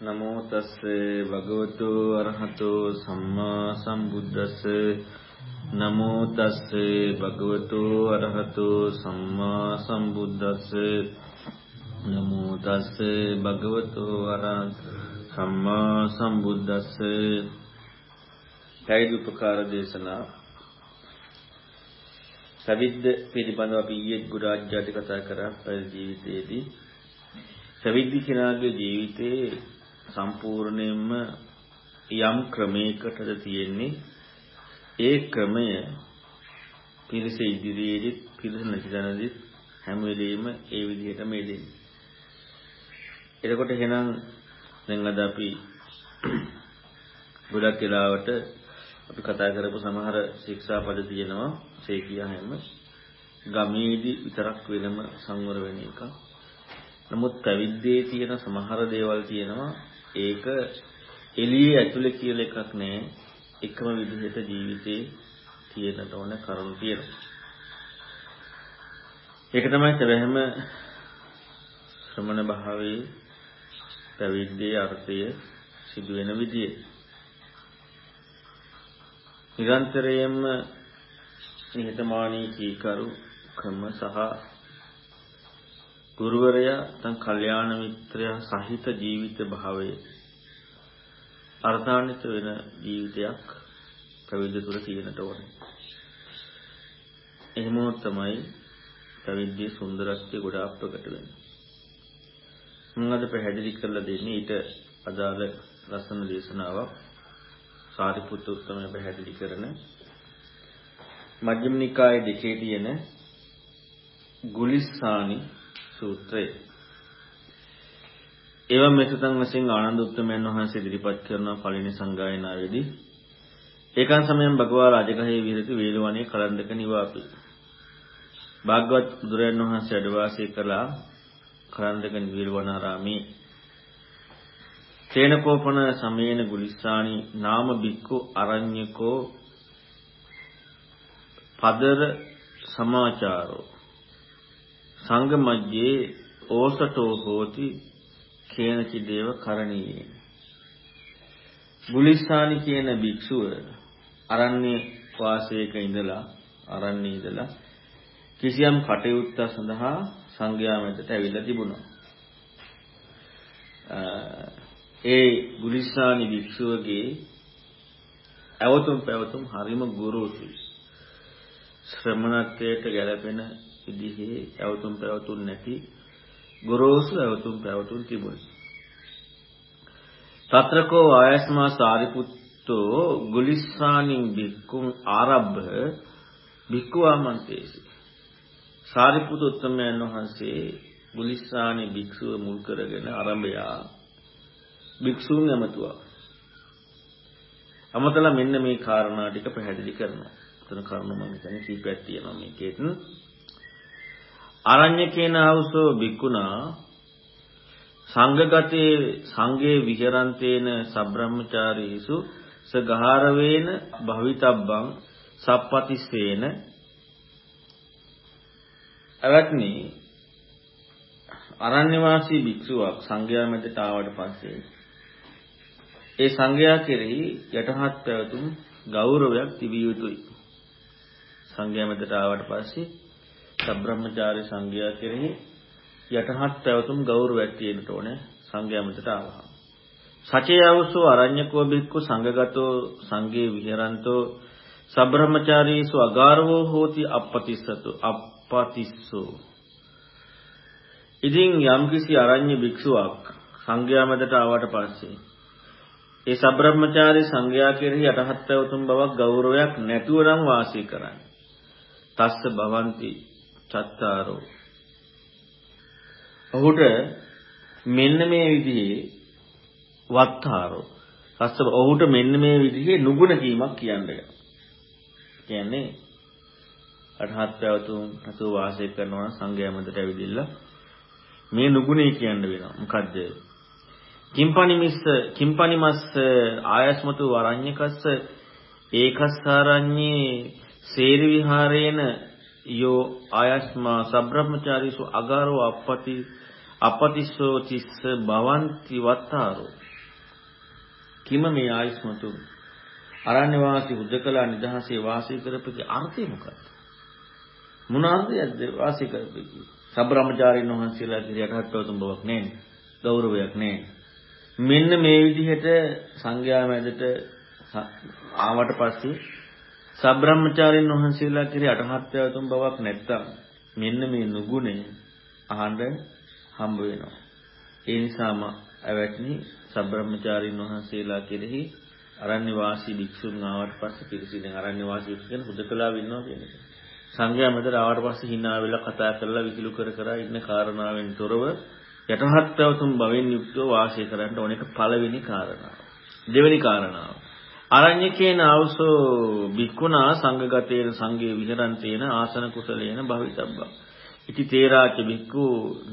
නමෝ තස්ස භගවතු අරහතෝ සම්මා සම්බුද්දස්ස. නමෝ තස්ස භගවතු අරහතෝ සම්මා සම්බුද්දස්ස. නමෝ තස්ස භගවතු අරහත සම්මා සම්බුද්දස්ස. පැවිදි උපකාර දේශනා. සවිද්ද පිළිබඳව අපි ඊයේ ගුරාජ්‍යati කතා කරා. පැවිදි ජීවිතයේදී සවිද්දි කෙනාගේ ජීවිතේ සම්පූර්ණයෙන්ම යම් ක්‍රමයකටද තියෙන්නේ ඒ ක්‍රමය පිරිස ඉදිරියේදී පිරිස නැති තැනදී හැම වෙලෙම ඒ විදිහටම එදෙන්නේ. එතකොට එහෙනම් දැන් අද අපි ගොඩක් වෙලාවට අපි කතා කරපු සමහර ශික්ෂාපද තියෙනවා සේකියා හැම ගමේදී විතරක් වෙනම සංවර වෙන එක. නමුත් පැවිද්දේ තියෙන සමහර දේවල් තියෙනවා ඒක එළියේ ඇතුලේ කියලා එකක් නෑ. එකම විදිහට ජීවිතේ තියෙනට ඕන කරුණු තියෙනවා. ඒක තමයි සැබෑම ශ්‍රමණ භාවයේ පැවිද්දේ අර්ථය සිදු වෙන විදිය. නිරන්තරයෙන්ම නිහතමානී කීකරු ක්‍රම සහ ගුරුවරයා තන් කල්යාණ මිත්‍රයා සහිත ජීවිත භාවයේ අර්ථාන්විත වෙන ජීවිතයක් පැවිදි තුළ තියෙනට ඕනේ. එහෙම තමයි පැවිද්දේ සුන්දරත්වය ගොඩාක් ප්‍රකට වෙන්නේ. මම අද පැහැදිලි කරලා දෙන්නේ ඊට අදාළ ලස්සන දේශනාවක් සාරිපුත්ත උත්තමය පැහැදිලි කරන මජ්ක්‍ධිම නිකායේ දෙකේ තියෙන ගුලිස්සානි සූත්‍රය. ඒවා මෙතන වශයෙන් ආනන්ද උත්තමයන් වහන්සේ ඉදිරිපත් කරන පළවෙනි සංගායනාවේදී ඒකන් සමයෙන් භගවා රාජගහේ විහෙරති වේලවණේ කලන්දක නිවාපි. භාගවත් බුදුරයන් වහන්සේ වැඩ වාසය කළා කලන්දක නිවිලවනාරාමේ. තේනකෝපන සමේන ගුලිස්සානි නාම බික්කු අරඤ්‍යකෝ පදර සමාචාරෝ සංඝ මජ්ජේ ඕසටෝ හෝති කේනචි දේව කරණීයේ බුලිස්සානි කියන භික්ෂුව අරණ්‍ය වාසයක ඉඳලා අරණ්‍ය ඉඳලා කිසියම් කටයුත්ත සඳහා සංඝයා මැදට ඇවිල්ලා තිබුණා. ඒ බුලිස්සානි භික්ෂුවගේ ඇවතුම් පැවතුම් හරිම ගුරුසුයි. ශ්‍රමණත්වයට ගැලපෙන විදිහේ ඇවතුම් පැවතුම් නැති ගොරෝසු ඇවතුම් පැවතුම් තිබුණි. తත්‍රකෝ ආයස්මා සාරිපුත්තෝ ගුලිස්සානින් බික්කුම් ආරබ්බ බික්කුවාමන්තේසි. සාරිපුත්ත උත්තමයන් වහන්සේ ගුලිස්සානි භික්ෂුව මුල් කරගෙන ආරම්භයා භික්ෂූන් ඇමතුවා. අමතලා මෙන්න මේ කාරණා ටික පැහැදිලි කරනවා. එතන කරුණු මම හිතන්නේ කීපයක් තියෙනවා මේකෙත්. අරඤ්‍යකේන ආවුසෝ බික්කුණා සංඝගතේ සංඝේ විහෙරන්තේන සබ්‍රහ්මචාරීසු සගහාරවේන භවිතබ්බං සප්පතිස්සේන. අවත්නි අරණ්‍ය වාසී භික්ෂුවක් සංඝයා මැදට ආවට පස්සේ ඒ සංඝයා කෙරෙහි යටහත් පැවතුම් ගෞරවයක් තිබිය යුතුයි. සංඝයා මැදට ආවට පස්සේ සබ්‍රහ්මචාරී සංඝයා කෙරෙහි යටහත් පැවතුම් ගෞරවයක් තියෙන්න ඕනේ සංඝයා මතට ආවහම. සචයවසෝ අරඤ්‍යකෝ බික්කු සංඝගතෝ සංඝේ විහෙරන්තෝ සබ්‍රහ්මචාරීසු අගාරවෝ හෝති අප්පතිස්සතු අප්පතිස්සෝ. ඉතින් යම්කිසි අරඤ්‍ය භික්ෂුවක් සංඝයා මතට ආවට පස්සේ ඒ සබ්‍රහ්මචාරී සංඝයා කෙරෙහි යටහත් පැවතුම් බවක් ගෞරවයක් නැතුව නම් වාසය කරන්නේ. තස්ස භවಂತಿ චත්තාරෝ. ඔහුට මෙන්න මේ විදිහේ වත්තාරෝ. පස්ස ඔහුට මෙන්න මේ විදිහේ නුගුණ කීමක් කියන්න කියන්නේ අරහත් පැවතුම් නැතුව වාසය කරනවා සංඝයා මැදට ඇවිදින්න මේ නුගුණේ කියන්න වෙනවා. මොකද්ද? කිම්පනිමිස්ස කිම්පනිමස්ස ආයස්මතු වරඤ්‍යකස්ස ඒකස්සාරඤ්ඤේ සේරි විහාරේන යෝ ආයස්මා සබ්‍රහ්මචාරීසු අගාරෝ අපපති අපතිස්සෝ තිස්ස භවಂತಿ වත්තාරෝ කිම මේ ආයස්මතුන් අරණ්‍ය වාසී හුදකලා නිදහසේ වාසය කරපෙකේ අර්ථය මොකක්ද? මොන අර්ථයක්ද වාසය කරපෙකේ? සබ්‍රාහ්මචාරීන් වහන්සේලා කිරියට හත්වතුන් බවක් නැහැ. ගෞරවයක් නැහැ. මෙන්න මේ විදිහට සංඝයා මැදට ආවට පස්සේ සබ්‍රාහ්මචාරීන් වහන්සේලා කිරි අටහත්යතුන් බවක් නැත්තම් මෙන්න මේ නුගුණය අහන්න හම්බ වෙනවා. ඒ නිසාම ඇවැත්නි සබ්‍රාහ්මචාරීන් වහන්සේලා කෙරෙහි අරණ්‍ය වාසී භික්ෂුන් ආවට පස්සේ පිරිසිදෙන් අරණ්‍ය වාසී කියන හුදකලා වෙනවා කියන එක. සංඝයා මැදට ආවට පස්සේ hina වෙලා කතා කරලා විසිලු කර කර ඉන්න කාරණාවෙන් තොරව යටහත්වතුන් භවෙන් යුක්තව වාසය කරන්න ඕන එක පළවෙනි කාරණාව. දෙවෙනි කාරණාව. අරඤ්‍යකේන ආවසෝ භික්ඛුනා සංඝගතේන සංඝේ විහරන්තේන ආසන කුසලේන භවිතබ්බා. ඉති තේරාච භික්ඛු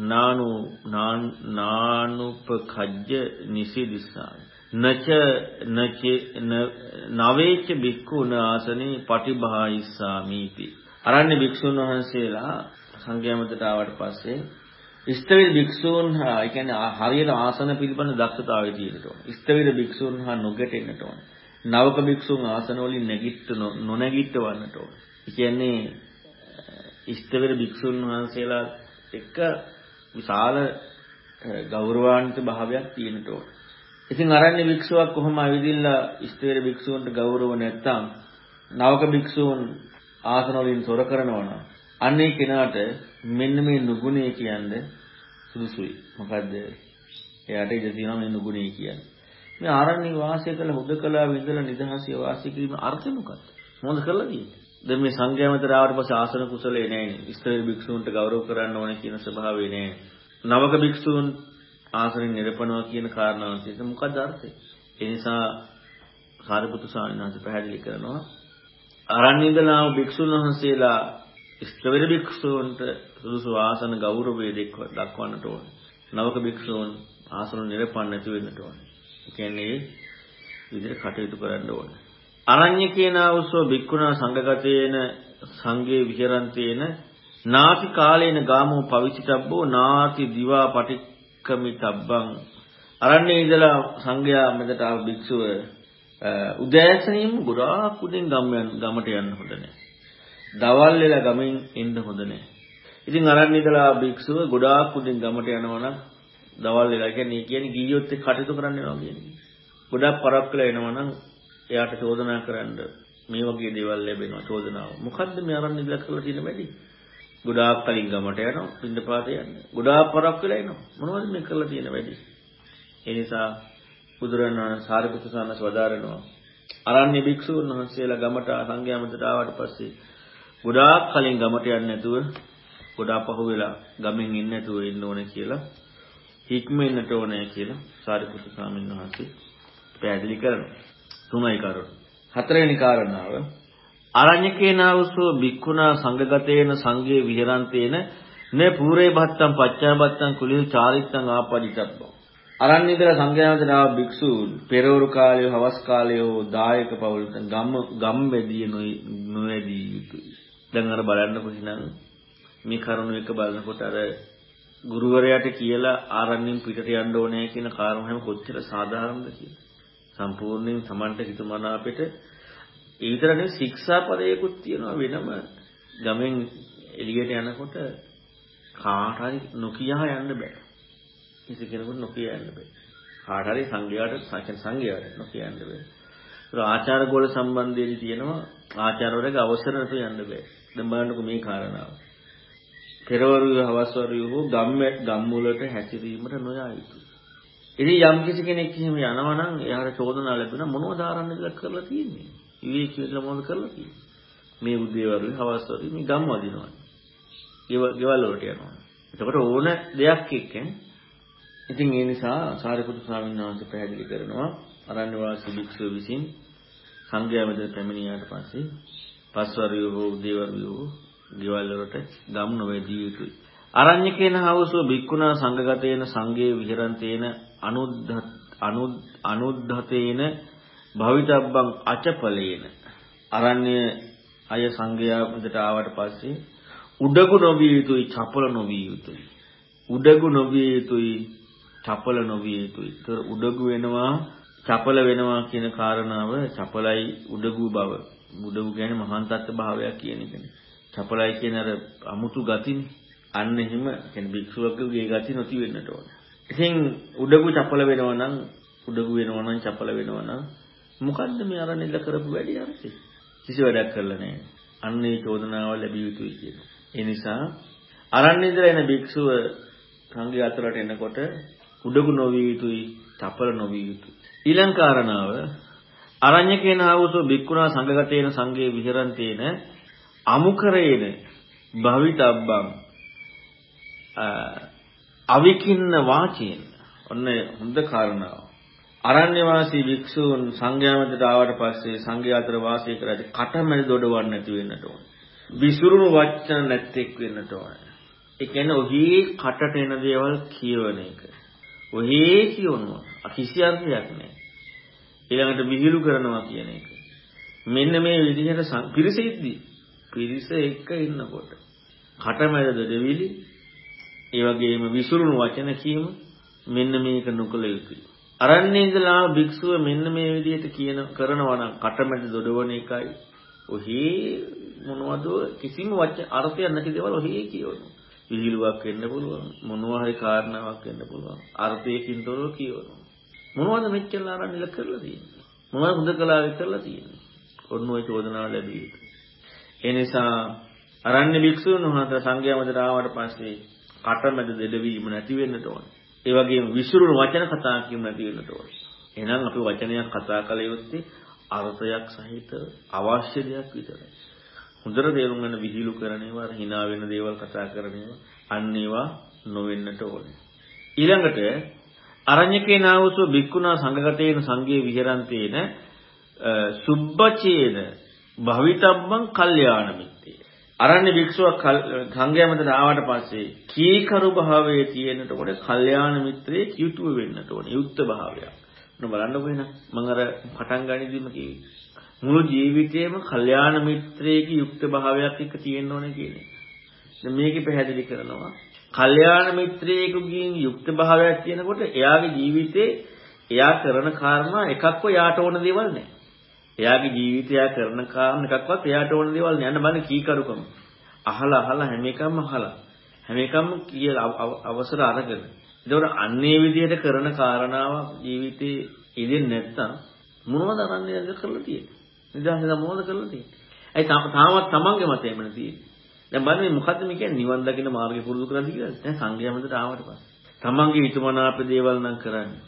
නානු නානුපකජ්ජ නිසීදිස්සාමි. නච නච නවේච භික්ඛු නාසනේ පටිභායිස්සාමීති. අරණ්‍ය භික්ෂුන් වහන්සේලා සංඝයාමතට ආවට පස්සේ ඉස්තවිර භික්ෂූන් හා ඒ කියන්නේ හරියට ආසන පිළිබඳ දක්ෂතාවය තියෙන්න ඕන. ඉස්තවිර භික්ෂූන් හා නොගැටෙන්නට ඕන. නවක භික්ෂූන් ආසන වලින් නැගිට නොනැගිටවන්නට ඕන. ඒ කියන්නේ ඉස්තවිර භික්ෂූන් වහන්සේලා එක්ක විශාල ගෞරවාන්විත භාවයක් තියෙන්න ඕන. ඉතින් අරණ්‍ය භික්ෂුවක් කොහොම ඇවිදින්න ඉස්තවිර භික්ෂූන්ට ගෞරව නැත්තම් නවක භික්ෂූන් ආසන වලින් තොර කරනවා නම් අන්නේ කෙනාට මෙන්න මේ නුගුණේ කියන්නේ සුදුසුයි. මොකද්ද? එයාට ඉඳ තියෙනවා මේ නුගුණේ කියන්නේ. මේ ආරණ්‍ය වාසය කළ හුදකලා විඳලා නිදහසේ වාසය කිරීම අර්ථය මොකක්ද? මොකද කරලා තියෙන්නේ? දැන් මේ සංඝයා මතර ආවට පස්සේ ආසන කුසලේ නෑනේ. ඉස්තර භික්ෂූන්ට ගෞරව කරන්න ඕනේ කියන ස්වභාවය නෑ. නවක භික්ෂූන් ආසනෙන් නිරපනවා කියන කාරණාව තියෙන මොකක්ද අර්ථය? ඒ නිසා සාරිපුත්තු ස්වාමීන් වහන්සේ පැහැදිලි කරනවා අරණ්‍යදලා භික්ෂුන් වහන්සේලා ස්ත්‍රවර භික්ෂූන්ට සුදුසු ආසන ගෞරවය දක්වන්නට ඕනේ. නවක භික්ෂූන් ආසන නිරපන්න නැති වෙන්නට ඕනේ. ඒ කියන්නේ විදිහට කටයුතු කරන්න ඕනේ. අරඤ්‍ය කේනාවසෝ භික්ඛුනා සංඝගතේන සංඝේ විහෙරන්තේන නාති කාලේන ගාමෝ පවිචිතබ්බෝ නාති දිවා පටික්කමිතබ්බං අරණ්‍ය ඉඳලා සංඝයා මෙතට ආව භික්ෂුව උදෑසනින්ම ගොඩාක් උදෙන් ගම ගමට යන්න හොඳ නැහැ. දවල් වෙලා ගමෙන් එන්න හොඳ නැහැ. ඉතින් අරන් ඉඳලා භික්ෂුව ගොඩාක් උදෙන් ගමට යනවා නම් දවල් වෙලා කියන්නේ කියන්නේ ගියොත් එක්ක කටයුතු කරන්න යනවා කියන්නේ. ගොඩාක් පරක් වෙලා එනවා නම් එයාට චෝදනා කරන්න මේ වගේ දේවල් ලැබෙනවා චෝදනාව. මොකද්ද මේ අරන් ඉඳලා කරලා තියෙන වැඩි? ගොඩාක් කලින් ගමට යනවා පින්නපාත යන්නේ. ගොඩාක් පරක් වෙලා එනවා. මොනවද මේ කරලා තියෙන වැඩි? ඒ නිසා බුදුරණවහන්සේ සාරිපුත්‍ර සානස් වදාරනවා. අරණ්‍ය භික්ෂූන් වහන්සේලා ගමට සංඝයා මතට ආවට පස්සේ ගොඩාක් කලින් ගමට යන්නේ නැතුව ගොඩාක් පහුවෙලා ගමෙන් ඉන්නේ නැතුව ඉන්න ඕනේ කියලා හික්මෙන්නට ඕනේ කියලා සාරිපුත්‍ර ස්වාමීන් වහන්සේ පැහැදිලි කරනවා. තුනයි කරුණ. හතරවෙනි කාරණාව අරඤ්‍යකේනාවසෝ භික්ඛුනා සංඝගතේන සංඝේ විහෙරන්තේන නේ පූරේ භත්තම් පච්චාබත්තම් කුලිල් චාරිත්තං ආපදිතබ්බෝ අරන් ඉඳලා සංඝයාමතට ආව භික්ෂූන් පෙරවරු කාලයේ හවස් කාලයේ දායක පවුලට ගම් ගම් බෙදිය නොවැදී යුතුයි. දැන් අර බලන්න කොහේනම් මේ කරුණ එක බලනකොට අර ගුරුවරයාට කියලා ආරණ්‍යෙන් පිටට යන්න ඕනේ කියන කාරණා හැම කොච්චර සාධාරණද කියලා. සම්පූර්ණයෙන් Tamanට හිතමනා අපිට ඒ විතර නෙවෙයි ශික්ෂා පදයකුත් තියෙනවා වෙනම ගමෙන් එළියට යනකොට කාට හරි නොකිය යන්න බෑ. කිසි කෙනෙකුට නොකිය යන්න බෑ. කාට හරි සංඝයාට සංඝ සංඝයාට නොකිය යන්න බෑ. ඒක ආචාර ගෝල සම්බන්ධයේදී තියෙනවා ආචාර්යවරයාගේ අවසර නැතුව යන්න බෑ. දැන් බලන්නකො මේ කාරණාව. පෙරවරු හවස්වරු හෝ ගම් ගම් වලට හැසිරීමට නොයා යුතුයි. ඉතින් යම් කිසි කෙනෙක් එහෙම යනවා නම් එයාට චෝදනා ලැබුණා මොනවද ආරන්න කියලා කරලා තියෙන්නේ? විවේක කියලා මොනවද කරලා තියෙන්නේ? මේ උදේවරු හවස්වරු මේ ගම් වදිනවා. ගෙවල් වලට යනවා. එතකොට ඕන දෙයක් එක්ක ඉතින් ඒ නිසා සාරිපුත්‍ර ස්වාමීන් වහන්සේ පැහැදිලි කරනවා අරණ්‍ය වාසී භික්ෂුව විසින් සංඝයා මැද පැමිණියාට පස්සේ පස්වරියෝ හෝ උදේවරියෝ ගෙවල් වලට ගම් නොවැදී යුතුයි. අරඤ්‍යකේන හවසෝ භික්ඛුනා සංඝගතේන සංඝේ විහෙරන්තේන අනුද්ධ අනුද්ධතේන භවිතබ්බං අචපලේන අරණ්‍ය අය සංඝයා මැදට ආවට පස්සේ උඩගු නොවිය යුතුයි චපල නොවිය යුතුයි. උඩගු නොවිය යුතුයි චපල නොවිය යුතුයි. ඒතර උඩගු වෙනවා චපල වෙනවා කියන කාරණාව චපලයි උඩගු බව. උඩගු කියන්නේ මහාන් තත්ත්ව භාවයක් කියන එකනේ. චපලයි කියන අර අමුතු ගතිනේ. අන්න එහෙම කියන්නේ භික්ෂුවකගේ ගති නොති වෙන්නට ඕන. ඉතින් උඩගු චපල වෙනවා නම් උඩගු වෙනවා නම් චපල වෙනවා නම් මොකද්ද මේ අරණිල්ල කරපු වැඩි අර්ථය? කිසි වැඩක් කරලා නැහැ. අන්න ඒ චෝදනාව ලැබිය යුතුයි කියනවා. ඒ නිසා අරණින්දලා එන භික්ෂුව සංඝයා අතරට එනකොට උඩගු නොවිය යුතුයි, චපල නොවිය යුතුයි. ඊළඟ කාරණාව අරඤ්‍යකේන ආවසෝ භික්ඛුනා සංඝගතේන සංඝේ විහෙරන්තේන අමුකරේන භවිතබ්බම් අවිකින්න වාචීන ඔන්න හොඳ කාරණාව අරණ්‍ය වාසී භික්ෂූන් සංඝයා මැදට ආවට පස්සේ සංඝයා අතර වාසය කරද්දී කටමැද දොඩවන්න නැති වෙන්නට ඕන. විසුරුණු වචන නැත්තේක් වෙන්නට ඕන. ඒ කියන්නේ ඔහි කටට එන දේවල් කියවන එක. ඔහි කියවනවා. කිසි අර්ථයක් නැහැ. ඊළඟට විහිළු කරනවා කියන එක. මෙන්න මේ විදිහට පිරිසෙද්දී පිරිස එක්ක ඉන්නකොට කටමැද දෙවිලි ඒ වගේම විසුරුණු වචන කීම මෙන්න මේක නොකළ යුතුයි. අරන්නේ ඉඳලා භික්ෂුව මෙන්න මේ විදිහට කියන කරනවා නම් කටමැද දොඩවන එකයි ඔහි මොනවද කිසිම වචන අර්ථයක් නැති දේවල් ඔහි කියවනවා. විහිළුවක් වෙන්න පුළුවන් මොනවා හරි කාරණාවක් වෙන්න පුළුවන් අර්ථයකින් තොරව කියවනවා. මොනවද මෙච්චර ආරණ්‍යල කරලා තියෙන්නේ? මොනවද හුදකලාවේ කරලා තියෙන්නේ? ඔන්න ඔය චෝදනාව ලැබී යුතුයි. ඒ නිසා අරණ්‍ය භික්ෂුන් වහන්සේ සංඝයා මැදට ආවට පස්සේ කටමැද දෙඩවීම නැති වෙන්නට ඕනේ. ඒ වගේම විසිරුණු වචන කතා කිරීම නැති වෙන්නට ඕනේ. එහෙනම් අපි වචනයක් කතා කළ යුත්තේ අර්ථයක් සහිත අවශ්‍ය දෙයක් විතරයි. හොඳට තේරුම් ගන්න විහිළු කරන ඒවා hina වෙන දේවල් කතා කරන ඒවා අන්න ඒවා නොවෙන්නට ඕනේ. ඊළඟට අරඤ්‍යකේ නාවසෝ බික්කුණා සංඝගතේන සංඝේ විහෙරන්තේන සුබ්බචේන භවිතබ්බං කල්යාණ මිත්තේ. අරණ්‍ය භික්ෂුවක් සංඝයා මතට ආවට පස්සේ කීකරු භාවයේ තියෙනට කොට කල්යාණ මිත්‍රයේ යුතුය වෙන්නට ඕනේ. යුක්ත භාවයක්. නෝ බලන්නකෝ එහෙනම් මම අර පටන් ගනිද්දිම කිව්වේ. මුළු ජීවිතේම කල්යාණ මිත්‍රයේ යුක්ත භාවයක් එක්ක තියෙන්න ඕනේ කියන්නේ. දැන් මේකේ පැහැදිලි කරනවා. කල්යාණ මිත්‍රයෙකුගෙන් යුක්ත භාවයක් තියෙනකොට එයාගේ ජීවිතේ එයා කරන කාරණා එකක්ව යාට ඕන දේවල් නැහැ. එයාගේ ජීවිතය කරන කාරණ එකක්වත් එයාට ඕන දේවල් නෑ. යන්න බලන්න කීකරුකම. අහලා අහලා හැම එකම අහලා හැම එකම කියලා අවසර අරගෙන. ඒකෝර අන්නේ විදිහට කරන කාරණාවක් ජීවිතේ ඉදෙන්නේ නැත්තම් මොනවද අරන්නේ කරලා තියෙන්නේ? නිදහසද මොනවද කරලා තියෙන්නේ? ඒ තාමත් තමන්ගේ මතය එමන තියෙන්නේ. දැන් බලන්න මේ මොකද්ද මේ කියන්නේ නිවන් දකින්න මාර්ගය පුරුදු කරන්නේ කියලා. දැන් සංඝයා මැදට ආවට පස්සේ. තමන්ගේ හිතමනාප දේවල් නම් කරන්නේ.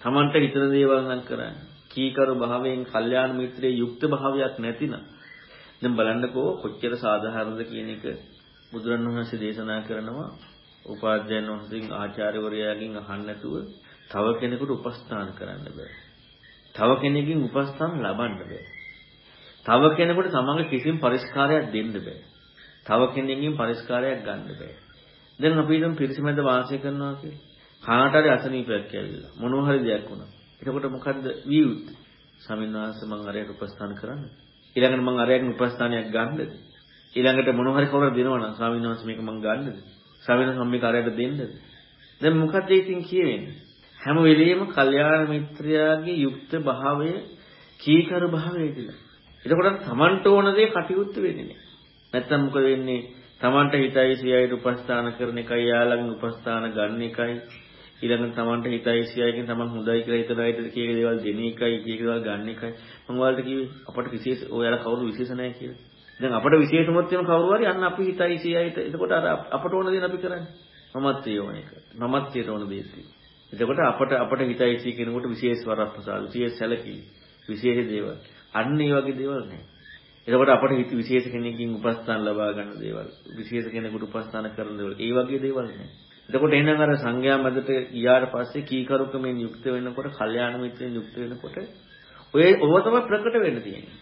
තමන්ට හිතන දේවල් නම් කරන්නේ. කීකරු භාවයෙන් කල්යාණ මිත්‍රයේ යුක්ත භාවයක් නැතිනම් දැන් බලන්නකෝ කොච්චර සාධාරණද කියන එක බුදුරණවහන්සේ දේශනා කරනවා උපාධ්‍යයන් වහන්සේගෙන් ආචාර්යවරයාගෙන් අහන්න නැතුව තව කෙනෙකුට උපස්ථාන කරන්න බෑ. තව කෙනෙකුගෙන් උපස්ථාන ලබන්න බෑ. තව කෙනෙකුට තමන්ගේ කිසිම පරිස්කාරයක් දෙන්න බෑ. තව කෙනෙක්ගෙන් පරිස්කාරයක් ගන්න බෑ. දැන් අපි හිතමු පිරිසිමැද වාසය කරනවා කියලා. කාට හරි අසනීපයක් ඇවිල්ලා මොනවා හරි දෙයක් වුණා. එතකොට මොකද්ද විය යුත්තේ? ස්වාමීන් වහන්සේ මම අරයට උපස්ථාන කරන්න. ඊළඟට මම අරයට උපස්ථානයක් ගන්නද? ඊළඟට මොනවා හරි කවුරුහරි දෙනවනම් ස්වාමීන් වහන්සේ මේක මම ගන්නද? ස්වාමීන් වහන්සේ මේක අරයට දෙන්නද? දැන් මොකද ඉතින් කියවෙන්නේ? හැම වෙලෙම කල්යාණ මිත්‍රයාගේ යුක්ත භාවය කීකරු භාවය කියලා. එතකොට තමන්ට ඕන දේ කටයුතු වෙන්නේ නැහැ. නැත්තම් මොකද වෙන්නේ? තමන්ට හිතයි සියයට උපස්ථාන කරන එකයි යාළඟ උපස්ථාන ගන්න එකයි ඊළඟට Tamanට හිතයි සියයකින් Taman හොඳයි කියලා හිතන අයට කීක දේවල් දෙන එකයි කීක දේවල් ගන්න එකයි මම ඔයාලට කිව්වේ අපට විශේෂ ඔයාලා කවුරු විශේෂ නැහැ කියලා. දැන් අපට විශේෂමත් වෙන කවුරු හරි අන්න අපි හිතයි සියයට එතකොට අර අපට ඕන දේ අපි කරන්නේ. මමත් ඒ ඕන එක. මමත් ඒ ඕන දේ එතකොට අපට අපට හිතයි සිය කෙනෙකුට විශේෂ වරප්‍රසාද විශේෂ සැලකිලි විශේෂ දේවල්. අන්න ඒ වගේ දේවල් නැහැ. එතකොට අපට හිත විශේෂ කෙනෙක්ගෙන් උපස්ථාන ලබා ගන්න දේවල් විශේෂ කෙනෙකුට උපස්ථාන කරන දේවල් ඒ වගේ දේවල් නැහැ. එතකොට එහෙනම් අර සංඝයා මැදට ගියාට පස්සේ කීකරුකමෙන් යුක්ත වෙනකොට, කල්යාණ මිත්‍රෙන් යුක්ත වෙනකොට ඔය ඔව තමයි ප්‍රකට වෙන්න තියෙන්නේ.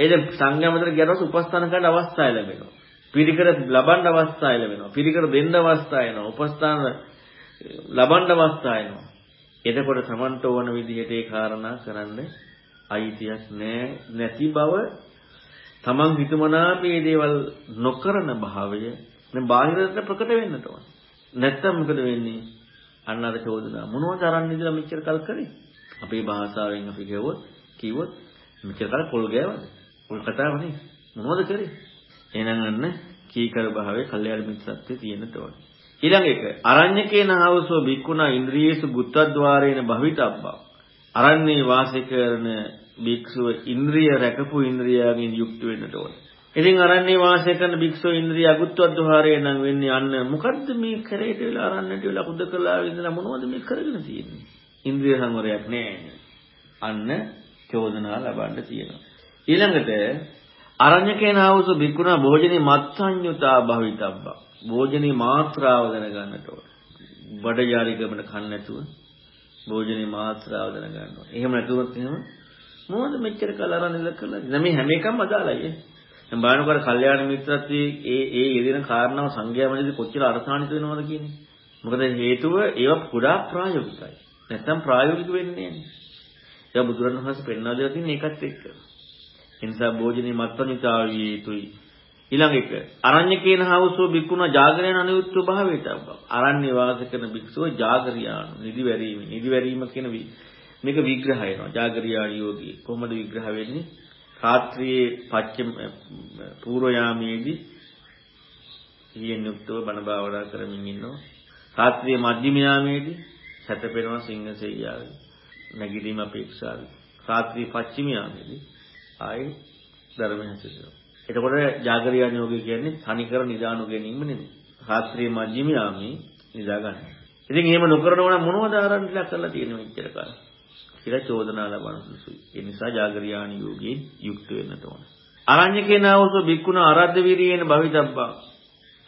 ඒ දැන් සංඝයා මැදට ගියාට පස්සේ උපස්ථාන කරන්න අවස්ථාව ලැබෙනවා. පිරිකර ලබන්න අවස්ථාව ලැබෙනවා. පිරිකර දෙන්න අවස්ථාව එනවා. උපස්ථාන ලබන්න අවස්ථාව එනවා. එතකොට Tamanට ඕන විදිහට ඒ කාරණා කරන්න අයිතියක් නැති බව Taman හිතමනාපේ දේවල් නොකරන භාවය දැන් බාහිරට ප්‍රකට වෙන්නට ඕන. නැත්තම් මොකද වෙන්නේ? අන්න අර චෝදනා මොනවද අරන් ඉඳලා මෙච්චර කල් කරේ? අපේ භාෂාවෙන් අපි කියවොත් කිව්වොත් මෙච්චර කල පොල් ගෑවද? පොල් කතාවනේ. මොනවද කරේ? එහෙනම් අන්න කීකර භාවයේ කල්යාණ මිත්‍රත්වයේ තියෙන්න ඕනේ. ඊළඟ එක අරඤ්‍යකේන ආවසෝ බික්කුණා ඉන්ද්‍රියේසු ගුත්තද්්වාරේන භවිතබ්බා. අරන්නේ වාසය කරන භික්ෂුව ඉන්ද්‍රිය රැකපු ඉන්ද්‍රියයන්ගෙන් යුක්ත වෙන්නට ඕනේ. ඉතින් අරන්නේ වාසය කරන භික්ෂුව ඉන්ද්‍රිය අගුත්වද්්වාරේ නම් වෙන්නේ අන්න මොකද්ද මේ කරේට වෙලා අරන්නට වෙලා කුද කළා ඉඳලා මොනවද මේ කරගෙන තියෙන්නේ? ඉන්ද්‍රිය සංවරයක් නෑ. අන්න චෝදනා ලබන්න තියෙනවා. ඊළඟට අරඤ්‍යකේන ආවසු බික්කුණා භෝජනේ මත්සඤ්ඤුතා භවිතබ්බා. භෝජනේ මාත්‍රාව දැනගන්නට ඕන. බඩජාරිකමට කන්න නැතුව භෝජනේ මාත්‍රාව දැනගන්නවා. එහෙම නැතුවත් එහෙම මොනවද මෙච්චර කල අරන් ඉල කළා? දැන් මේ හැම එකම අදාළයි. දැන් බලනකොට කල්යාණ මිත්‍රත්වයේ ඒ ඒ යෙදෙන කාරණාව සංගය මැදදී කොච්චර අර්ථාන්විත වෙනවද කියන්නේ. මොකද හේතුව ඒවා පුරා ප්‍රායෝගිකයි. නැත්තම් ප්‍රායෝගික වෙන්නේ නැහැ. ඒක බුදුරණවහන්සේ පෙන්වා දෙලා තියෙන එකත් එක්ක. ඒ නිසා භෝජනේ මත්පනිතාවිය යුතුයි. ඊළඟ එක අරඤ්‍යකේන හවසෝ බික්කුණ ජාගරයන් අනුයුක්ත භාවයට අරණ්‍ය වාස කරන භික්ෂුව ජාගරියාණු නිදි වැරීම නිදි වැරීම කියන මේක විග්‍රහ වෙනවා ජාගරියාණ යෝගී කොහොමද විග්‍රහ වෙන්නේ රාත්‍රියේ පච්චම පූර්ව යාමයේදී ඊයෙන් යුක්තව බණ භාවනා කරමින් ඉන්නවා රාත්‍රියේ මධ්‍යම යාමයේදී සැතපෙනවා සිංහසෙයියාවේ නැගිටීම අපේක්ෂාවයි රාත්‍රියේ පච්චම යාමයේදී ආයි ධර්ම හැසිරෙනවා එතකොට జాగරියාන යෝගය කියන්නේ තනිකර නිදානු ගැනීම නෙමෙයි. රාත්‍රියේ මජ්ක්‍ධිම යාමේ නිදා ගන්න. ඉතින් එහෙම නොකරනවා නම් මොනවද ආරම්භලා කරලා තියෙන්නේ මෙච්චර කාලෙ? කියලා චෝදනා ලබන සුසුයි. ඒ නිසා జాగරියාන යෝගයෙන් යුක්ත වෙන්නට ඕන. අරඤ්‍යකේනවස බික්කුණ ආරද්ධ වීරියේන භවිතබ්බා.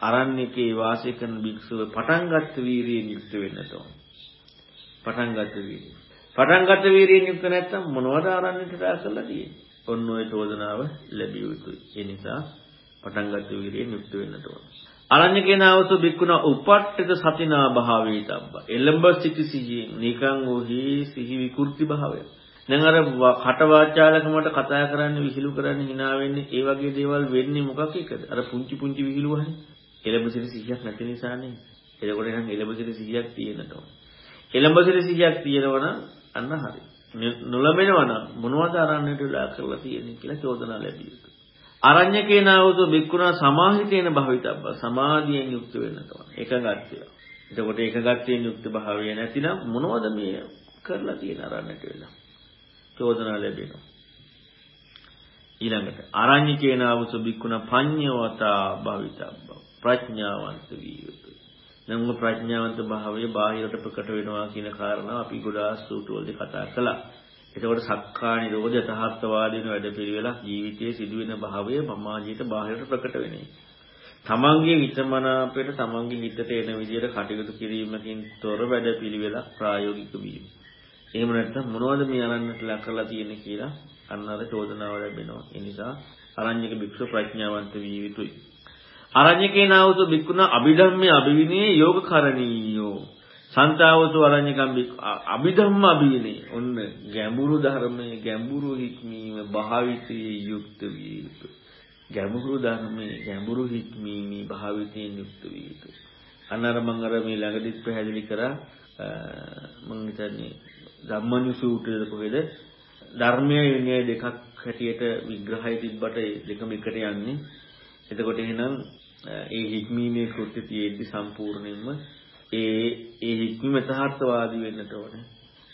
අරණ්‍යකේ වාසය කරන භික්ෂුව පටන්ගත් වීරියෙන් යුක්ත වෙන්නට ඕන. පටන්ගත් වීරිය. පටන්ගත් වීරියෙන් යුක්ත නැත්නම් මොනවද ආරණ්‍යට දාසලා තියෙන්නේ? ඔන්න ඔය චෝදනාව ලැබිය යුතුයි. ඒ නිසා පටන් ගන්න වීරියෙන් යුක්ත වෙන්නට ඕන. අරඤ්‍යකේනාවසු බික්කුණ උපට්ඨිත සතිනා භාවේතබ්බ. එළඹ සිටි සිහියෙන් නිකං ඔහි සිහි විකෘති භාවය. දැන් අර කට වාචාලකමට කතා කරන්න විහිළු කරන්න hina වෙන්නේ ඒ වගේ දේවල් වෙන්නේ මොකක් එකද? අර පුංචි පුංචි විහිළුවනේ. එළඹ සිටි සිහියක් නැති නිසානේ. එතකොට නම් එළඹ සිටි සිහියක් තියෙන්නට ඕන. එළඹ සිටි සිහියක් තියෙනවා නම් අන්න හරියි. නොලැබෙනවා නම් මොනවද අරන්නට වෙලා කරලා තියෙන්නේ කියලා චෝදනා ලැබිය යුතුයි. අරඤ්‍යකේනාවතු බික්කුණා සමාහිතේන භවිතබ්බ සමාධියෙන් යුක්ත වෙන්න ඕන. ඒකගත්ය. එතකොට ඒකගත්යෙන් යුක්ත භාවය නැතිනම් මොනවද මේ කරලා තියෙන අරන්නට වෙලා? චෝදනා ලැබෙනවා. ඊළඟට අරඤ්‍යකේනාවතු බික්කුණා පඤ්ඤවතා භවිතබ්බ ප්‍රඥාවන්ත විය යුතුයි. නම් ප්‍රඥාවන්ත භාවය බාහිරට ප්‍රකට වෙනවා කියන කාරණාව අපි ගොඩාක් සූත්‍රවලදී කතා කළා. එතකොට සක්කා නිරෝධ යථාර්ථවාදීන වැඩපිළිවෙලක් ජීවිතයේ සිදුවෙන භාවය සමාජයට බාහිරට ප්‍රකට වෙන්නේ. තමන්ගේ හිතමනාපයට තමන්ගේ හිතට එන විදිහට කටයුතු කිරීමකින් තොර වැඩපිළිවෙලක් ප්‍රායෝගික වීම. එහෙම නැත්නම් මොනවද මේ අරන්නට ලක් කරලා තියෙන්නේ කියලා අන්න අර චෝදනාව ලැබෙනවා. ඒ නිසා අරඤ්‍යක භික්ෂු ප්‍රඥාවන්ත විය යුතුයි. අරඤ්‍යකේ නාවතු බික්කුණ අභිධම්මේ අභිවිනේ යෝගකරණීයෝ සන්තාවතු අරඤ්‍යකම් අභිධම්ම අභිවිනේ ඔන්න ගැඹුරු ධර්මයේ ගැඹුරු හික්මීම භාවිතයේ යුක්ත විය යුතු. ගැඹුරු ධර්මයේ ගැඹුරු හික්මීමේ භාවිතයෙන් යුක්ත විය යුතු. අනර මං අර මේ ළඟදිත් පැහැදිලි කරා මං හිතන්නේ ධම්මනි සූත්‍රයේ කොහෙද ධර්මයේ විනය දෙකක් හැටියට විග්‍රහය තිබ්බට දෙකම එකට යන්නේ. එතකොට එහෙනම් ඒ හික්මීමේ කෘත්‍ය තියෙද්දි සම්පූර්ණයෙන්ම ඒ ඒ හික්මීම යථාර්ථවාදී වෙන්නට ඕනේ.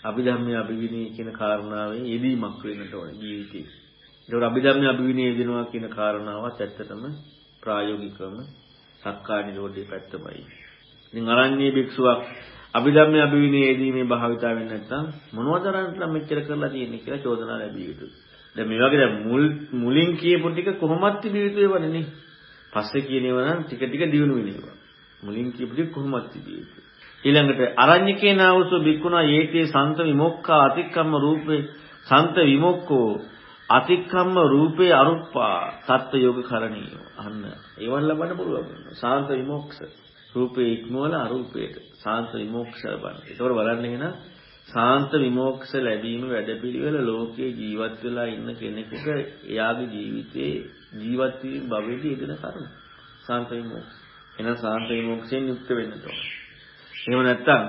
අභිධර්මයේ අභිවිනී කියන කාරණාවෙන් යෙදීමක් වෙන්නට ඕනේ ජීවිතේ. ඒකෝර අභිධර්මයේ අභිවිනී යෙදෙනවා කියන කාරණාවත් ඇත්තටම ප්‍රායෝගිකවම සක්කාය නිරෝධයේ පැත්තමයි. ඉතින් අරන්නේ භික්ෂුවක් අභිධර්මයේ අභිවිනී යෙදීමේ භාවිතා වෙන්නේ නැත්නම් මොනවද අරන්ට මෙච්චර කරලා තියෙන්නේ කියලා චෝදනා ලැබිය යුතුයි. දැන් මේ වගේ දැන් මුල් මුලින් කියපු ටික කොහොමත් තිබිය යුතු ඒවානේ නේ. පස්සේ කියනේවා නම් ටික ටික දියුණු වෙනවා. මුලින් කියපු ටික කොහොමත් තිබිය යුතු. ඊළඟට අරඤ්‍යකේ නාවසු බික්කුණා ඒකේ සන්ත විමුක්ඛා අතික්කම්ම රූපේ සන්ත විමුක්ඛෝ අතික්කම්ම රූපේ අරුප්පා සත්ත්ව යෝග කරණීය. අන්න ඒවන් ලබන්න පුළුවන්. සාන්ත විමුක්ඛ රූපේ ඉක්මවල අරූපේට සාන්ත විමුක්ඛ ලබන්න. ඒකවල බලන්න එහෙනම් සාන්ත විමෝක්ෂ ලැබීම වැඩපිළිවෙල ලෝකේ ජීවත් වෙලා ඉන්න කෙනෙකුට එයාගේ ජීවිතේ ජීවත් වීම භවෙදී යෙදෙන කරුණ. සාන්ත විමෝක්ෂ. එහෙනම් සාන්ත විමෝක්ෂයෙන් යුක්ත වෙන්න ඕන. එහෙම නැත්නම්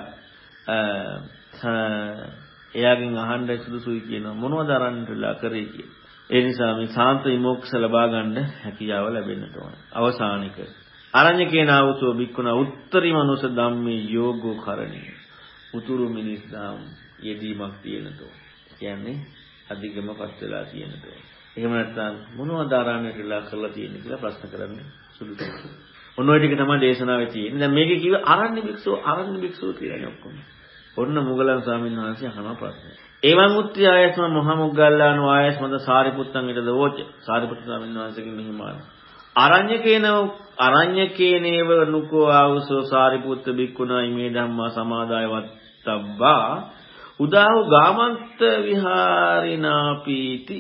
එයාගෙන් අහන්න සුදුසුයි කියනවා මොනවද අරන්ටලා කරේ කියලා. ඒ නිසා මේ සාන්ත විමුක්ෂ ලබා ගන්න හැකියාව ලැබෙන්නට ඕන. අවසානික. අරඤ්‍ය කියන ආවුසෝ බික්කුණ උත්තරී මනුස ධම්මේ යෝගෝ කරණී. උතුරු මිනිස් දාම් යෙදීමක් තියෙනට ඕන. කියන්නේ අධිගමපත් වෙලා තියෙනට ඕන. එහෙම නැත්නම් මොනවද ආරණ්‍යයටලා කරලා තියෙන්නේ කියලා ප්‍රශ්න කරන්නේ සුළුයි. ඔන්න ඔය ටික තමයි දේශනාවේ තියෙන්නේ. දැන් මේකේ කිව්ව අරණ්‍ය භික්ෂුව අරණ්‍ය භික්ෂුව කියලානේ ඔක්කොම. ඔන්න මුගලන් ස්වාමීන් වහන්සේ අහන ප්‍රශ්නය. එවන් උත්‍රි ආයස්ම මහ මුගල්ලානෝ ආයස්මද සාරිපුත්තන් ඊටද වෝච සාරිපුත්ත ස්වාමීන් වහන්සේගෙන් මෙහිමාන. අරඤ්‍යකේන අරඤ්‍යකේනේව නුකෝ ආවසෝ සාරිපුත්ත බික්කුණයි මේ ධම්මා සමාදාය වත්තබ්බා උදාහු ගාමන්ත විහාරිනාපීති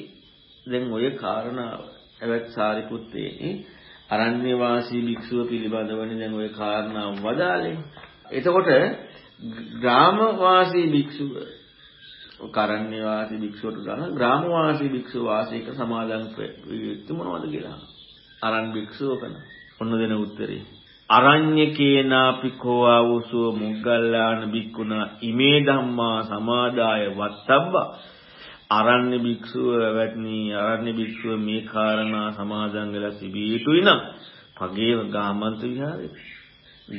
දැන් ඔය කාරණාව එවත් සාරිපුත්තේ අරණ්‍ය වාසී භික්ෂුව පිළිබඳවනේ දැන් ওই කාරණාව වදාලේ. එතකොට ග්‍රාම වාසී භික්ෂුව කරණ්‍ය වාසී භික්ෂුවට ගන්න ග්‍රාම වාසී භික්ෂුව වාසයක සමාදන් වෙන්නේ මොනවද කියලා. අරන් භික්ෂුව කන. ඔන්න දෙන උත්තරේ. අරඤ්‍යකේනාපි කෝ ආවුසෝ මුග්ගල්ලාන බික්කුණා ඉමේ ධම්මා සමාදාය වත්තබ්බා අරණ්‍ය භික්ෂුව වැටනි. අරණ්‍ය භික්ෂුව මේ කාරණා සමාදන් වෙලා තිබිය යුතුයි නම් පගේ ගාමන්ත විහාරේ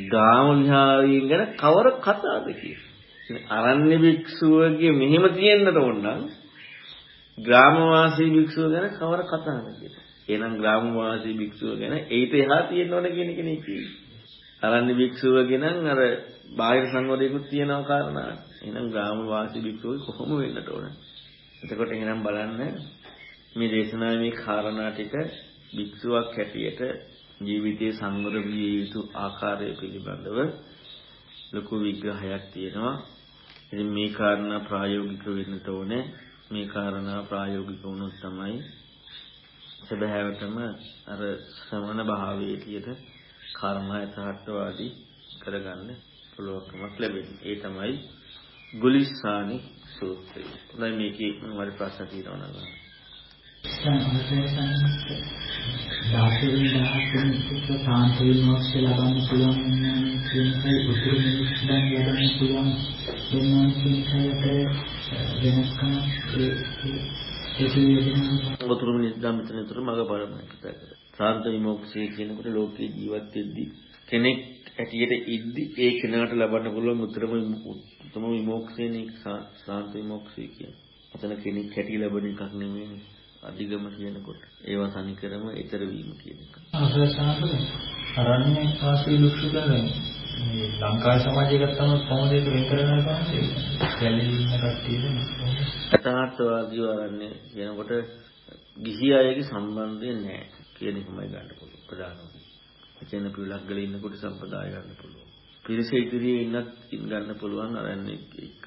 ගාම විහාරයෙන් ගැන කවර කතාවද කියන්නේ අරණ්‍ය භික්ෂුවගේ මෙහෙම තියෙන්නට ඕන නම් ග්‍රාමවාසී භික්ෂුව ගැන කවර කතාවද කියන්නේ එහෙනම් ග්‍රාමවාසී භික්ෂුව ගැන ඒිට එහා තියෙන්න ඕන කියන කෙනෙක් කිව්වේ අරණ්‍ය භික්ෂුවගේ නම් අර බාහිර සංවරයකුත් තියෙනවා කාරණා. එහෙනම් ග්‍රාමවාසී භික්ෂුව කොහොම වෙන්නට ඕනේ? එතකොට එහෙනම් බලන්න මේ දේශනාවේ මේ කාරණා ටික භික්ෂුවක් හැටියට ජීවිතයේ සංවර විය යුතු ආකාරය පිළිබඳව ලොකු විග්‍රහයක් තියෙනවා. ඉතින් මේ කාරණා ප්‍රායෝගික වෙන්න ඕනේ. මේ කාරණා ප්‍රායෝගික වුණොත් තමයි සබහැවටම අර ශ්‍රවණ භාවයේ තියෙන කර්ම යථාර්ථවාදී කරගන්න පුළුවන්කමක් ලැබෙන්නේ. ඒ තමයි ගුලිස්සානි සූත්‍රය. දැන් මේකේ මම ප්‍රශ්න තියෙනවා දහස්කෙනෙක් සාන්ත විමෝක්ෂය ලබන්න පුළුවන් කියන එකයි උතුරු මිනිස් දැන් ලබන්න පුළුවන් වෙනවා කියන එකට වෙනස්කම ඒ උතුරු මිනිස් දැන් මෙතන උතුරු මග බලන්න කතා කරා. සාන්ත විමෝක්ෂය කියනකොට ලෝකේ ජීවත් වෙද්දී කෙනෙක් ඇටියට ඉද්දි ඒ කෙනාට ලබන්න පුළුවන් උත්තරම උත්තම විමෝක්ෂයනේ සාන්ත විමෝක්ෂය කියන්නේ. අතන කෙනෙක් හැටි ලැබෙන එකක් නෙමෙයි. අධිගම කියනකොට ඒවා සනිකරම ඊතර වීම කියන එක. අවසානයේ අරණ්‍ය වාසී ලුක්ෂ කරන්නේ මේ ලංකා සමාජය ගත්තම කොහොමද ඒක වෙන් කරන්න. ගැලී ඉන්න කට්ටියද යථාර්ථවාදීව අරන්නේ කියනකොට ගිහි අයගේ සම්බන්ධය නැහැ කියන එකමයි ගන්න පුළුවන් ප්‍රධානම. එතන පිළිලක් ගල ඉන්නකොට සම්පදාය ගන්න පුළුවන්. පිරිස ඉදිරියේ ඉන්නත් ගන්න පුළුවන් අරන්නේ එක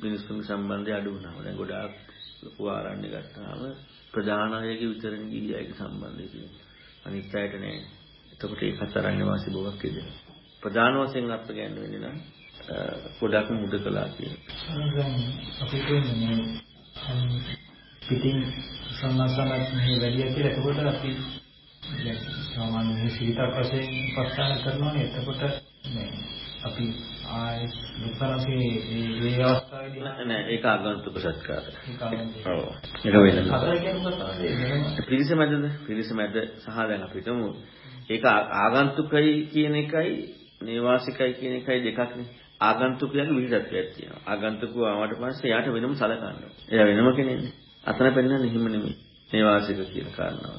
මිනිස්සුන්ගේ සම්බන්ධය අඩු වුණාම. දැන් ගොඩාක් ලොකු ආරණ්‍ය ගත්තාම ප්‍රධාන අයගේ විතරනේ ගිහි අයගේ සම්බන්ධය තියෙන්නේ. අනිත් අයට නෑ. එතකොට ඒකත් අරණ්‍ය වාසී බවක් කියනවා. ප්‍රධාන වශයෙන් අර්ථ ගන්න වෙන්නේ නම් ගොඩක් මුදකලා කියනවා. අපි කියන්නේ පිටින් සම්මාසනත් මෙහි වැඩි කියලා එතකොට අපි දැන් සාමාන්‍යයෙන් සීතල වශයෙන් පස්තාන කරනවානේ එතකොට මේ අපි ආයේ දුක්ඛරසේ මේ අවස්ථාවේදී නෑ ඒක ආගන්තුක සත්කාරය. ඔව්. ඒක වෙනම. හතර කියන්නේ පිරිස මැදද? පිරිස මැද සහ දැන් අපි හිතමු ඒක ආගන්තුකයි කියන එකයි නේවාසිකයි කියන එකයි දෙකක් නේ. ආගන්තුකයන්ගේ විවිධත්වයක් තියෙනවා. ආගන්තුකව ආවට පස්සේ යාට වෙනම සලකනවා. එයා වෙනම කෙනෙක්නේ. අතන පෙන්නන්නේ හිම නෙමෙයි. නේවාසික කියන කාරණාව.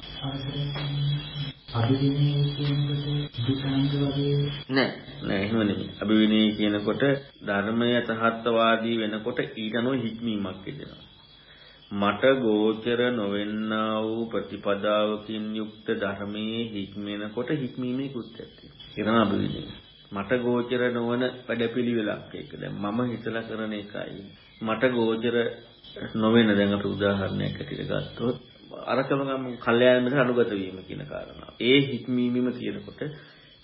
අභිවිනය කියනකොට දුකාංග වගේ නෑ නෑ එහෙම නෙමෙයි. අභිවිනය කියනකොට ධර්මය තහත්වාදී වෙනකොට ඊට අනුව හික්මීමක් එදෙනවා. මට ගෝචර නොවෙන්නා වූ ප්‍රතිපදාවකින් යුක්ත ධර්මයේ හික්මෙනකොට හික්මීමේ කෘත්‍යයක් තියෙනවා. ඒ තමයි අභිවිනය. මට ගෝචර නොවන වැඩපිළිවෙලක් ඒක. දැන් මම හිතලා කරන එකයි. මට ගෝචර නොවෙන දැන් අපි උදාහරණයක් ඇටියට ගත්තොත් අරකම කල්යාණ මිත්‍ර අනුගත වීම කියන කාරණාව. ඒ හික්මීමම කියනකොට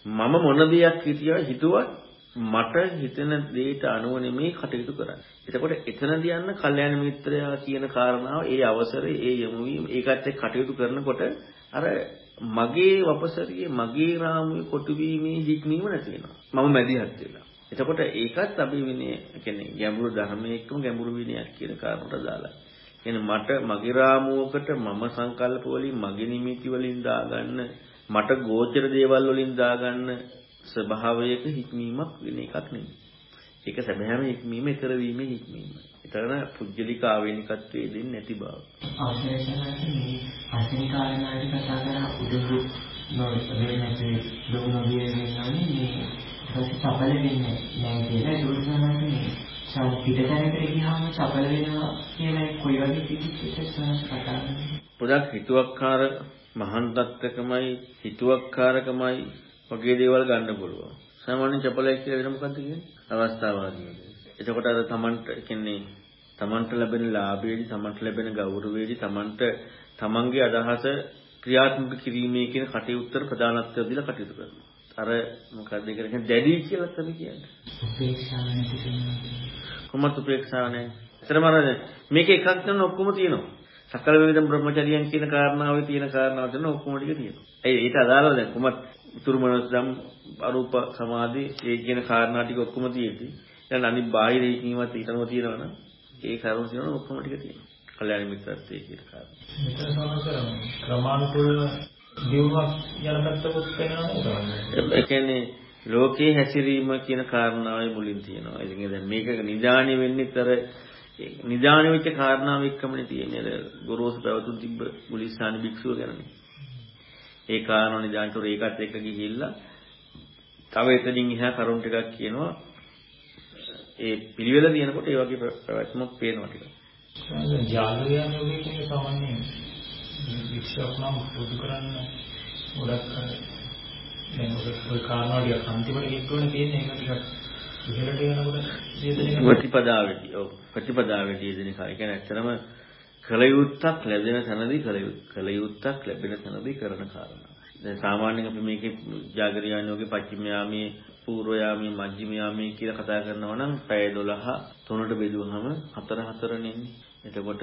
මම මොන දෙයක් හිතියා හිතුවත් මට හිතෙන දෙයට අනුව නෙමේ කටයුතු කරන්නේ. එතකොට එතනදී යන්න කල්යාණ මිත්‍රයා කියන කාරණාව ඒ අවසරේ ඒ යොමු වීම ඒකත් එක්ක කටයුතු කරනකොට අර මගේ වපසරියේ මගේ රාමුවේ කොටු වීමේ හික්මීම නැති වෙනවා. මම මැදිහත් වෙලා. එතකොට ඒකත් අපි විනය කියන්නේ ගැඹුරු ධර්මයේ එක්කම ගැඹුරු විනයක් කියන කාරණට දාලා. කියන්නේ මට මගේ රාමුවකට මම සංකල්ප වලින් මගේ නිමිති වලින් දාගන්න මට ගෝචර දේවල් වලින් දාගන්න ස්වභාවයක හික්මීමක් වෙන එකක් නෙමෙයි. ඒක සැබෑම හික්මීම ඊතර වීමේ හික්මීම. ඊතර පුජ්‍යලික ආවේනිකත්වයේ දෙන්නේ නැති බව. අවශ්‍යයි මේ අසෙන් කාරණාට කතා කරා උදුරු නොවේ නැති දුරු නොවිය වෙනවානේ මේ ඒක සඵල වෙන්නේ නැහැ කියලා ඒක උදාහරණයක් මේ සම පිටතැනකට ගියාම සඵල වෙනවා කියලා කොයි වගේ පිටිච්චද සනස් කතා කරන්නේ පොඩක් හිතුවක්කාර මහන්තත්කමයි හිතුවක්කාරකමයි වගේ දේවල් ගන්න පුළුවන්. සාමාන්‍ය චපලයක් කියලා වෙන මොකද්ද කියන්නේ? අවස්ථාවාදී. එතකොට අර තමන්ට කියන්නේ තමන්ට ලැබෙන ලාභයේදී තමන්ට ලැබෙන ගෞරවයේදී තමන්ට තමන්ගේ අදහස ක්‍රියාත්මක කිරීමේ කියන කටයුත්තට ප්‍රධානත්වය දීලා කටයුතු කරනවා. අර මොකක්ද ඒක කියන්නේ දැඩි කියලා තමයි කියන්නේ. උපේක්ෂාව නැති කෙනා. කොහොමද උපේක්ෂාව නැහැ? මේක එකක් ගන්න ඔක්කොම තියෙනවා. සකල වේදම් බ්‍රහ්මචරියන් කියන කාරණාවේ තියෙන කාරණාව දෙන ඔක්කොම ටික තියෙනවා. ඒ ඊට අදාළව දැන් කොහොමද උතුරු මනසම් අරූප සමාධි ඒ කියන කාරණා ටික ඔක්කොම තියෙද්දි දැන් අනිත් බාහිර ඒකීමත් ඊටම තියෙනවනම් ඒ කරුණු තියෙනවා ඔක්කොම ටික තියෙනවා. කල්යාණ මිත්‍රත්වයේ කියන කාරණා. මෙතන සමහර ක්‍රමානුකූල දියුණුවක් යන පැත්තකුත් වෙනවා? ඒ කියන්නේ ලෝකේ හැසිරීම කියන කාරණාවයි මුලින් තියෙනවා. ඉතින් දැන් මේක නිදාණය වෙන්නේත් අර නිදාණය වෙච්ච කාරණාව එක්කමනේ තියෙන්නේ. ගොරෝසු පැවතුම් තිබ්බ මුලිස්සානි භික්ෂුව ගැනනේ. ඒ කාරණා නිදාන්තර ඒකත් එක්ක ගිහිල්ලා තව එතනින් එහා කරුණ ටිකක් කියනවා. ඒ පිළිවෙල දිනකොට ඒ වගේ ප්‍රවැත්මක් පේනවා ටිකක්. ජාලයන් යෝගී කියන්නේ සාමාන්‍යයෙන් වික්ෂෝප නම් පුදු කරන්න ගොඩක් දැන් ඔය කාරණා ටික අන්තිමට ගෙක්කෝනේ තියෙන්නේ ඒක ටිකක් ඉහළට යනකොට යෙදෙන එක ප්‍රතිපදාවේදී ඔව් ප්‍රතිපදාවේදී යෙදෙන එක. ඒ කියන්නේ ඇත්තටම කලයුත්තක් ලැබෙන තැනදී කලයුත්තක් ලැබෙන තැනදී කරන කාරණා. දැන් සාමාන්‍යයෙන් අපි මේකේ ජාගරියානියෝගේ පච්චිම යාමේ පූර්ව යාමේ මධ්‍යම යාමේ කියලා කතා කරනවා නම් පැය 12 තුනට බෙදුවහම 4 4 නෙන්නේ. එතකොට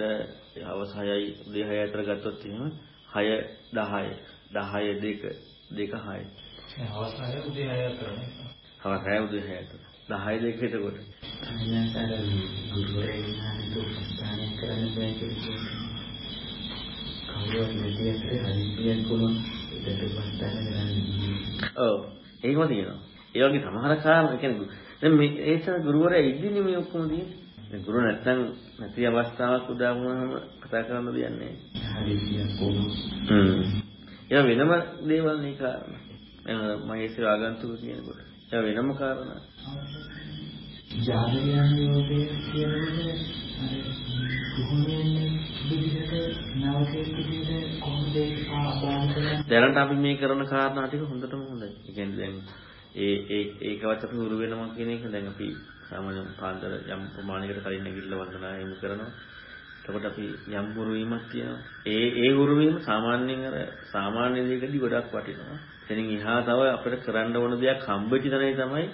හවස 6යි උදේ 6 අතර ගත්තොත් එහෙම 6 10 10 2 2 6. හවස 6 උදේ 6 අතරනේ. හවස 6 උදේ 6 අතර. 10 2 එතකොට. කවුරුත් අතර හදිසියක් වුණොත් ඒකට උපස්ථාන කරන්න. ඔව් ඒකම තියෙනවා. ඒ වගේ සමහර කාරණා කියන්නේ දැන් මේ ඒසන ගුරුවරයා ඉදින්නේ මේ ඔක්කොම තියෙන්නේ. දැන් ගුරු නැත්තම් නැති අවස්ථාවක් උදා වුණාම කතා කරන්න දෙයක් නැහැ. වෙනම දේවල් නේ කාරණා. මම මහේශ්වර ආගන්තුක කියනකොට. ඒක වෙනම කාරණා. ජාතකයන් යෝගයේ කියනකොට දැනට අපි මේ කරන කාරණා ටික හොඳටම හොඳයි. ඒ කියන්නේ දැන් ඒ ඒ ඒකවත් අපි හුරු වෙනවා කියන එක දැන් අපි සාමාන්‍ය පාන්දර යම් ප්‍රමාණයකට කලින් නැගිටලා වන්දනා යොමු කරනවා. එතකොට අපි යම් හුරු වීමක් තියෙනවා. ඒ ඒ හුරු වීම සාමාන්‍යයෙන් අර සාමාන්‍ය දෙයකදී ගොඩක් වටිනවා. එතනින් එහා තව අපිට කරන්න ඕන දෙයක් හම්බෙච්ච තැනයි තමයි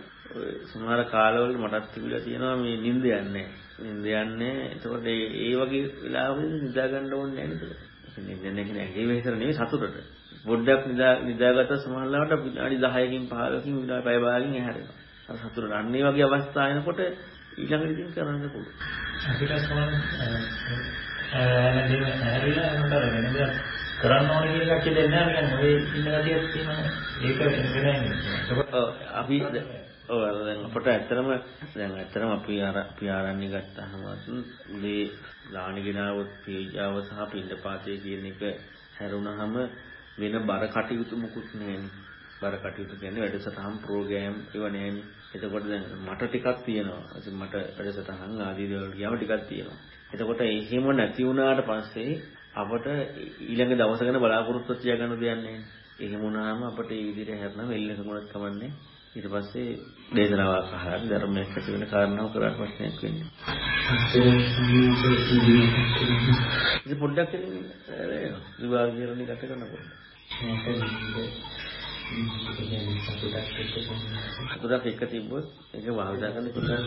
සමහර කාලවල මටත් තිබිලා තියෙනවා මේ නිින්ද යන්නේ. නිින්ද යන්නේ. එතකොට ඒ වගේ වෙලාවකදී නිදා ගන්න ඕනේ නැහැ නේද? නිින්ද නැහැ කියන්නේ ඇඟේ වෙහෙසර නෙවෙයි සතුටට. පොඩ්ඩක් නිදා නිදාගත්ත සමහරවිට විනාඩි 10කින් 15කින් විනාඩි පැය භාගකින් ඇහැරෙනවා. අර සතුටට අන්න ඒ වගේ අවස්ථා එනකොට ඊළඟට ඉතින් කරන්න පුළුවන්. අපිට සමහර ඈ ඇහැරිලා යනකොට වෙන දෙයක් කරන්න ඕනේ එක කියන්නේ නැහැ නිකන් ඔය ඉන්න ගතියක් තියෙනවා. ඒක. අපි ඔව් දැන් අපට ඇත්තටම දැන් ඇත්තටම අපි අර අපි ආරණ්‍ය ගත්තාම මේ ලාණිගිනාවොත් පීජාව සහ පින්ඩපාතය කියන එක හැරුණාම වෙන බර කටයුතු මුකුත් නැහැනේ. බර කටයුතු කියන්නේ වැඩසටහන් ප්‍රෝග්‍රෑම් ඒව නැහැනේ. එතකොට දැන් මට ටිකක් තියෙනවා. ඉතින් මට වැඩසටහන් ආදී දේවල් ගියාම ටිකක් තියෙනවා. එතකොට එහෙම නැති වුණාට පස්සේ අපට ඊළඟ දවස ගැන බලාපොරොත්තු තියාගන්න දෙයක් නැහැ. එහෙම වුණාම අපට මේ විදිහට හැරෙනවා වෙල්ලකමක් කමන්නේ. ඊට පස්සේ දේශනාවක් අහලා ධර්මයක් ඇති වෙන කාරණාව කරාට ප්‍රශ්නයක් වෙන්නේ. ඉතින් පොඩ්ඩක් ඉතින් විභාග කියලා නිකට කරනකොට. සතුටක් එක තිබ්බොත් ඒක භාවිතා කරන්න පුළුවන්.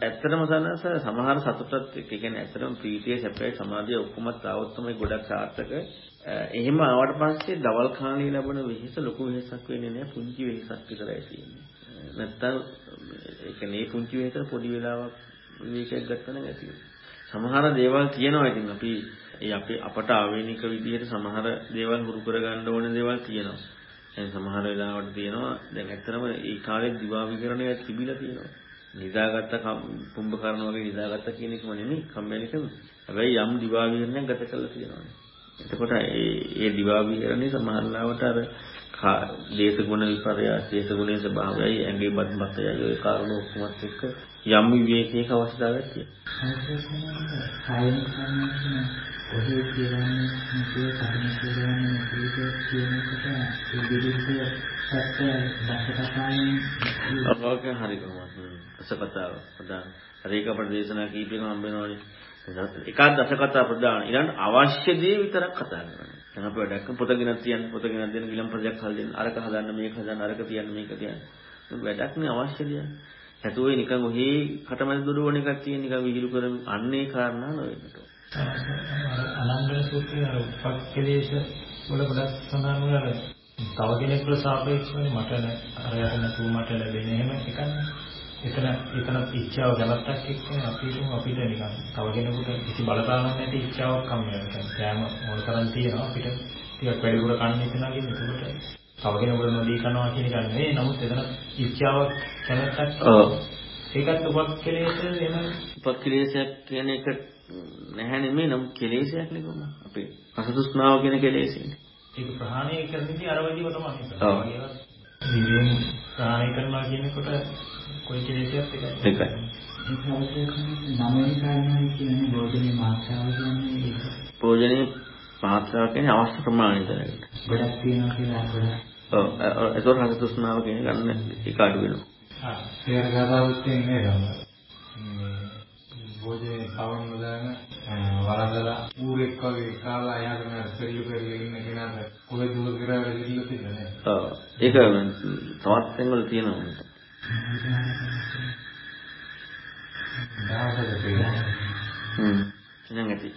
ඇත්තටම සනස සමහර සතුටත් ඒ කියන්නේ ඇත්තටම ප්‍රීතිය සැපයි සමාධිය ඔක්කොමත් ආවොත් තමයි ගොඩක් සාර්ථක. එහෙම ආවට පස්සේ දවල් කාලේ ලැබෙන වෙහෙස ලොකු වෙහෙසක් වෙන්නේ නැහැ පුංචි වෙහෙසක් විතරයි තියෙන්නේ. නැත්තම් ඒ කියන්නේ පුංචි වේතර පොඩි වෙලාවක් විවේකයක් නම් ඇති සමහර දේවල් කියනවා ඉතින් අපි ඒ අපේ අපට ආවේනික විදිහට සමහර දේවල් හුරු කරගන්න ඕන දේවල් තියෙනවා. දැන් සමහර වෙලාවට තියෙනවා දැන් ඇත්තටම ඒ කාලේ දිවා විකරණය තිබිලා තියෙනවා. නිදාගත්ත කුම්භකර්ණ වගේ නිදාගත්ත කියන එකම නෙමෙයි කම්මැලිකම. හැබැයි යම් දිවා විකරණයක් ගත කරලා තියෙනවා. එතකොට ඒ ඒ දිවා විකරණේ සමහර ලාවට අර දේශගුණ විපර්යාස දේශගුණයේ ස්වභාවයයි ඇඟේ බත් මතයයි ওই කාරණා ඔක්කොමත් එක්ක යම් විවේකයක අවශ්‍යතාවයක් තියෙනවා. කායික කර්මයන් ඔහේ කියන්නේ මේ කර්ම කියන්නේ මේක කියනකොට ඒ විදිහට සත්‍ය දශකතාවෙන් අවක හරි කොහොමද? දශකතාව ප්‍රධාන. හරි ඒක අපේ දේශනා කීපෙක හම්බ වෙනවනේ. එකක් දශකතා ප්‍රධාන. ඊළඟ අවශ්‍ය දේ විතරක් කතා කරනවා. දැන් අපි වැඩක් පොත ගෙනත් තියන්න පොත ගෙනත් දෙන්න ගිලම් ප්‍රොජෙක්ට් හල් දෙන්න අරක හදන්න මේක හදන්න අරක තියන්න මේක තියන්න. වැඩක් නේ අවශ්‍ය දේ. ඇතුවේ නිකන් ඔහේ කටමැද දොඩවන එකක් තියෙන නිකන් විහිළු කරමින් අන්නේ කාරණා නොවෙන්නට. අනන්ද සූත්‍රයේ අර උපක්ඛලේශ වල ගොඩක් සඳහන් වෙනවා. තව කෙනෙකුට සාපේක්ෂවනේ මට අරයට නැතුව මට ලැබෙන එහෙම එකක් එතන එතන ඉච්ඡාව ගැලත්තක් එක්ක අපිට අපිට නිකන් තව කෙනෙකුට කිසි බලපානක් නැති ඉච්ඡාවක් කම් වෙනවා. කෑම මොන තරම් තියෙනවා අපිට ටිකක් වැඩිපුර කන්න ඉතනකින් එතකොට තව කෙනෙකුට නොදී කනවා කියන එක නෙවෙයි. නමුත් එතන ඉච්ඡාවක් කැමැත්තක්. ඒකත් උපක්ඛලේශ එහෙම උපක්ඛලේශයක් කියන එක නැහැ නෙමෙයි නම් කෙලෙසයක් නේ කොහොම අපේ අසතුස්නාව කියන කෙලෙසෙන්නේ. ඒක ප්‍රහාණය කරන්නේදී අර වගේ තමයි ඔව්. දිවෙන් ප්‍රහාණය කරනවා කියනකොට කොයි කෙලෙසයක් එකයි. ඒකයි. ඒක කියන්නේ භෝජනයේ මාත්‍රාව කියන්නේ ඒක. කියන්නේ අවශ්‍ය ප්‍රමාණය දැනගන්න. ගොඩක් තියෙනවා කියලා ගොඩක්. ඔව් ඒතොර අසතුස්නාව කියන ගන්න ඒක අඩු වෙනවා. ආ තේර කතාවක් තියෙන්නේ නේද? භෝජනේ කවන්න දාන වරදලා ඌරෙක් වගේ කාලා එයාගෙන සෙල්ලු කරගෙන ඉන්න කෙනාට කොහෙද දුර කරා වෙලිල්ල තියෙන්නේ. ඔව්. ඒක තවත් තැන්වල තියෙනවා. දායකද කියලා. හ්ම්. නංගටි